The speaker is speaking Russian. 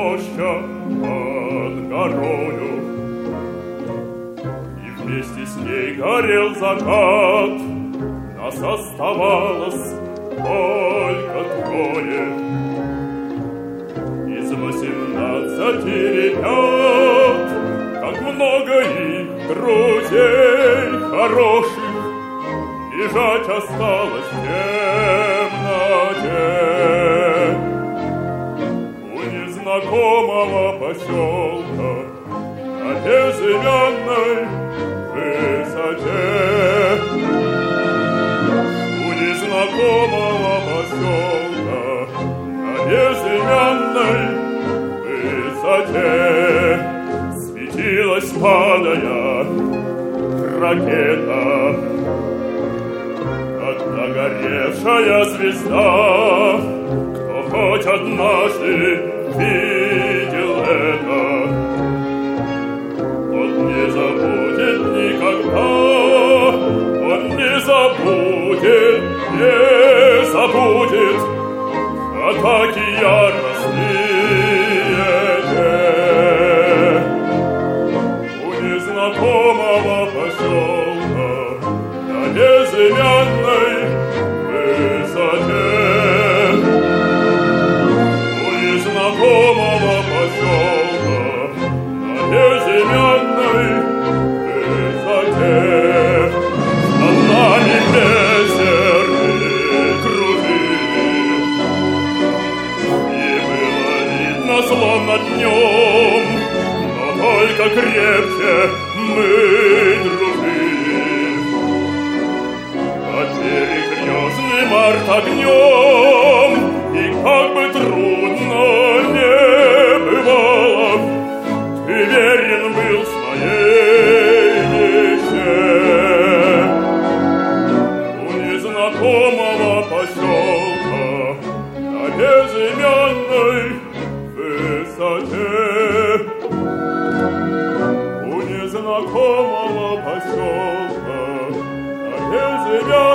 роща под горою. И вместе с ней горел закат, Нас оставалось только трое. Из восемнадцати ребят, Как много их друзей хороших, Бежать осталось в У незнакомого поселка. На безымянной высоте. У незнакомого поселка. На безымянной высоте. Светилась, падая, ракета. Догоревшая звезда, кто хоть однажды видел это, он не забудет никогда, он не забудет, не забудет атаки яростные. У незнакомого поселка на безымянной незнакомого поселка на безымянной высоте. Волнами безерны кружили, И было видно, словно днем, Но только крепче мы дружили под перекрестным артогнем, И как бы незнакомого поселка. На безымянной высоте. У незнакомого поселка. На безымянной высоте